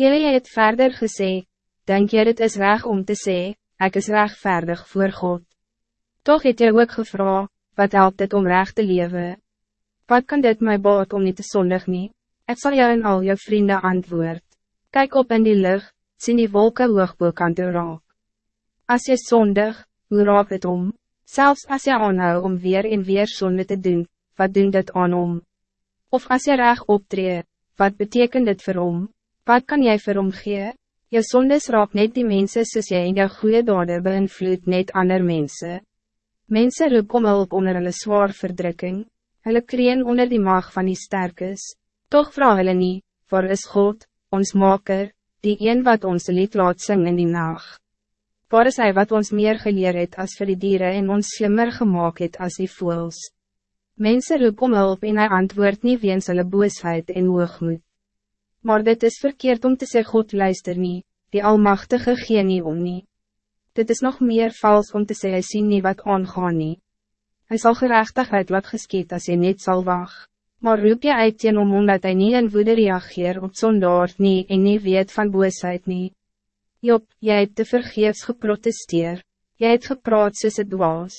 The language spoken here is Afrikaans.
Jullie het verder gesê, denk jy het is reg om te sê, ik is rechtvaardig voor God. Toch het jy ook gevra, wat helpt het om recht te leven? Wat kan dit mij baat om niet te zondig nie? Ik zal jou en al jou vrienden antwoord. Kijk op in die lucht, sien die wolken hoogboek aan te raak. As jy zondig, hoe raak het om? Zelfs als je aanhou om weer en weer zonde te doen, wat doen dit aan om? Of als je recht optree, wat betekent dit vir hom? Wat kan jij vir hom gee? Jou sondes raak net die mensen soos jy en jou goeie dade beïnvloed net ander mensen. Mensen roep om hulp onder hulle zwaar verdrukking, hulle kreen onder die mag van die sterkes. Toch vraag hulle nie, waar is God, ons maker, die een wat ons lied laat sing in die nacht? Waar is hij wat ons meer geleerd het als vir die dieren en ons slimmer gemaakt het als die voels? Mensen roep om hulp en hy antwoord nie weens hulle boosheid en hoogmoed. Maar dit is verkeerd om te zeggen God luister nie, die Almachtige gee nie om nie. Dit is nog meer vals om te zeggen hy sien nie wat aangaan nie. Hy sal gerechtigheid wat geskiet als hy net zal wacht. Maar roep je uit teen om omdat hy nie in woede reageer op zondaar nie en nie weet van boosheid nie. Job, jy het te vergeefs geprotesteer, jy het gepraat soos het was.